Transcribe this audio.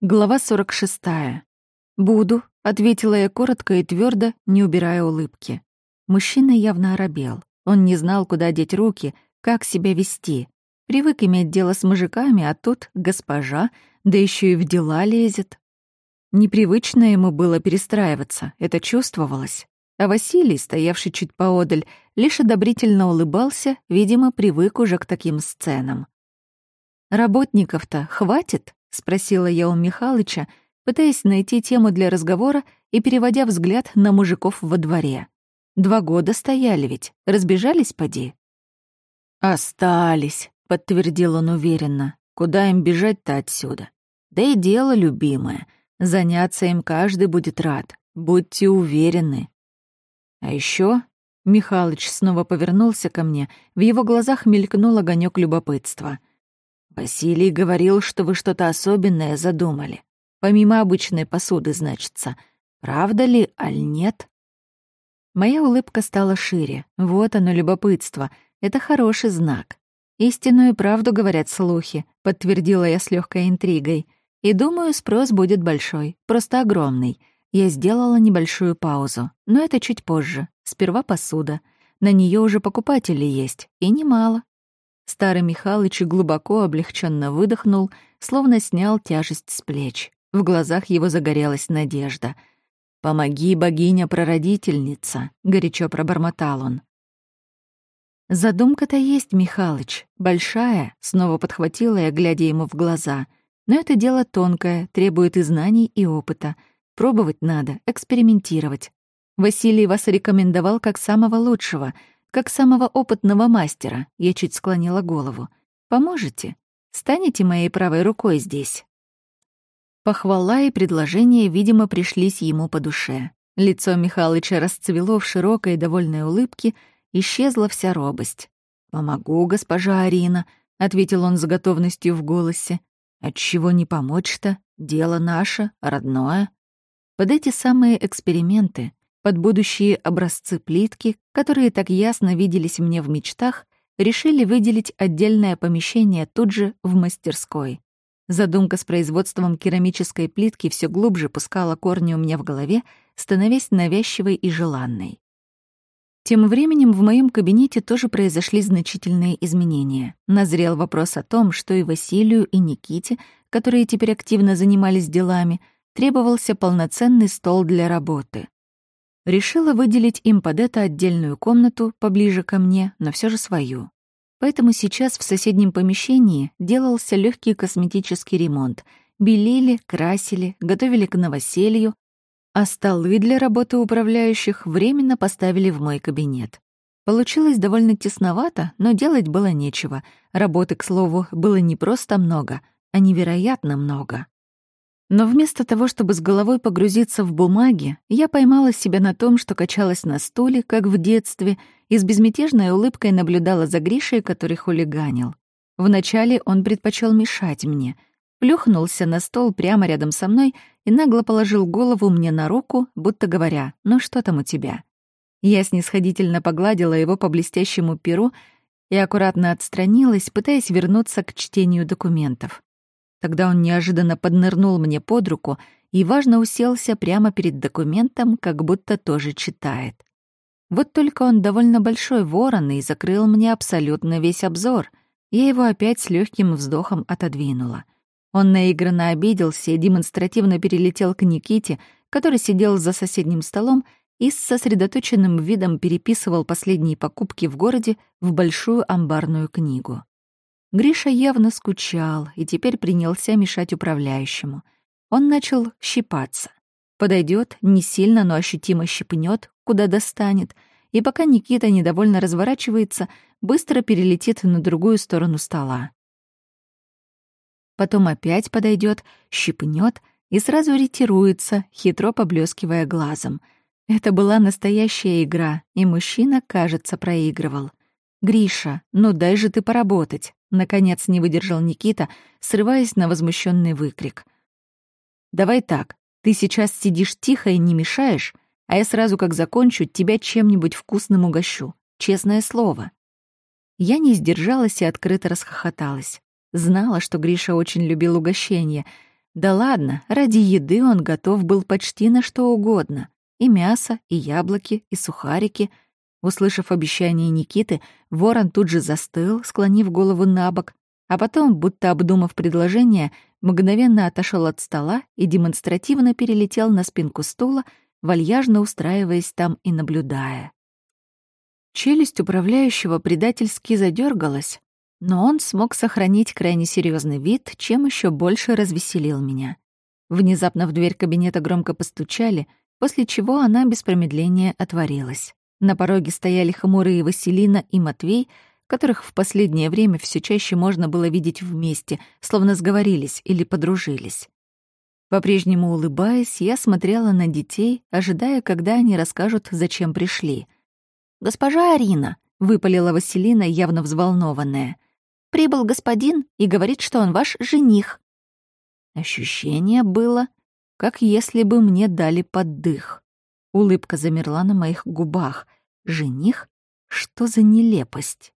Глава 46. «Буду», — ответила я коротко и твердо, не убирая улыбки. Мужчина явно оробел. Он не знал, куда деть руки, как себя вести. Привык иметь дело с мужиками, а тут госпожа, да еще и в дела лезет. Непривычно ему было перестраиваться, это чувствовалось. А Василий, стоявший чуть поодаль, лишь одобрительно улыбался, видимо, привык уже к таким сценам. «Работников-то хватит?» — спросила я у Михалыча, пытаясь найти тему для разговора и переводя взгляд на мужиков во дворе. Два года стояли ведь, разбежались поди. «Остались», — подтвердил он уверенно. «Куда им бежать-то отсюда? Да и дело любимое. Заняться им каждый будет рад. Будьте уверены». А еще Михалыч снова повернулся ко мне, в его глазах мелькнул огонек любопытства — Василий говорил, что вы что-то особенное задумали. Помимо обычной посуды, значится. Правда ли, аль нет? Моя улыбка стала шире. Вот оно, любопытство. Это хороший знак. Истинную правду говорят слухи, подтвердила я с легкой интригой. И думаю, спрос будет большой, просто огромный. Я сделала небольшую паузу, но это чуть позже. Сперва посуда. На нее уже покупатели есть, и немало. Старый Михалыч глубоко облегченно выдохнул, словно снял тяжесть с плеч. В глазах его загорелась надежда. «Помоги, богиня-прародительница», — горячо пробормотал он. «Задумка-то есть, Михалыч, большая», — снова подхватила я, глядя ему в глаза. «Но это дело тонкое, требует и знаний, и опыта. Пробовать надо, экспериментировать. Василий вас рекомендовал как самого лучшего — как самого опытного мастера, я чуть склонила голову. Поможете? Станете моей правой рукой здесь?» Похвала и предложения, видимо, пришлись ему по душе. Лицо Михалыча расцвело в широкой довольной улыбке, исчезла вся робость. «Помогу, госпожа Арина», — ответил он с готовностью в голосе. «Отчего не помочь-то? Дело наше, родное». Под эти самые эксперименты под будущие образцы плитки, которые так ясно виделись мне в мечтах, решили выделить отдельное помещение тут же в мастерской. Задумка с производством керамической плитки все глубже пускала корни у меня в голове, становясь навязчивой и желанной. Тем временем в моем кабинете тоже произошли значительные изменения. Назрел вопрос о том, что и Василию, и Никите, которые теперь активно занимались делами, требовался полноценный стол для работы решила выделить им под это отдельную комнату поближе ко мне, но все же свою. Поэтому сейчас в соседнем помещении делался легкий косметический ремонт. Белили, красили, готовили к новоселью, а столы для работы управляющих временно поставили в мой кабинет. Получилось довольно тесновато, но делать было нечего. Работы, к слову, было не просто много, а невероятно много. Но вместо того, чтобы с головой погрузиться в бумаги, я поймала себя на том, что качалась на стуле, как в детстве, и с безмятежной улыбкой наблюдала за Гришей, который хулиганил. Вначале он предпочел мешать мне. Плюхнулся на стол прямо рядом со мной и нагло положил голову мне на руку, будто говоря, «Ну что там у тебя?». Я снисходительно погладила его по блестящему перу и аккуратно отстранилась, пытаясь вернуться к чтению документов. Тогда он неожиданно поднырнул мне под руку и важно уселся прямо перед документом, как будто тоже читает. Вот только он довольно большой ворон и закрыл мне абсолютно весь обзор. Я его опять с легким вздохом отодвинула. Он наигранно обиделся и демонстративно перелетел к Никите, который сидел за соседним столом и с сосредоточенным видом переписывал последние покупки в городе в большую амбарную книгу. Гриша явно скучал и теперь принялся мешать управляющему. Он начал щипаться. Подойдет, не сильно, но ощутимо щипнет, куда достанет, и пока Никита недовольно разворачивается, быстро перелетит на другую сторону стола. Потом опять подойдет, щипнет и сразу ретируется, хитро поблескивая глазом. Это была настоящая игра, и мужчина, кажется, проигрывал. «Гриша, ну дай же ты поработать!» Наконец не выдержал Никита, срываясь на возмущенный выкрик. «Давай так, ты сейчас сидишь тихо и не мешаешь, а я сразу как закончу, тебя чем-нибудь вкусным угощу. Честное слово». Я не сдержалась и открыто расхохоталась. Знала, что Гриша очень любил угощение, Да ладно, ради еды он готов был почти на что угодно. И мясо, и яблоки, и сухарики. Услышав обещание Никиты, ворон тут же застыл, склонив голову на бок, а потом, будто обдумав предложение, мгновенно отошел от стола и демонстративно перелетел на спинку стула, вальяжно устраиваясь там и наблюдая. Челюсть управляющего предательски задергалась, но он смог сохранить крайне серьезный вид, чем еще больше развеселил меня. Внезапно в дверь кабинета громко постучали, после чего она без промедления отворилась. На пороге стояли хмурые Василина и Матвей, которых в последнее время все чаще можно было видеть вместе, словно сговорились или подружились. По-прежнему улыбаясь, я смотрела на детей, ожидая, когда они расскажут, зачем пришли. «Госпожа Арина», — выпалила Василина, явно взволнованная, — «прибыл господин и говорит, что он ваш жених». Ощущение было, как если бы мне дали поддых. Улыбка замерла на моих губах. «Жених? Что за нелепость?»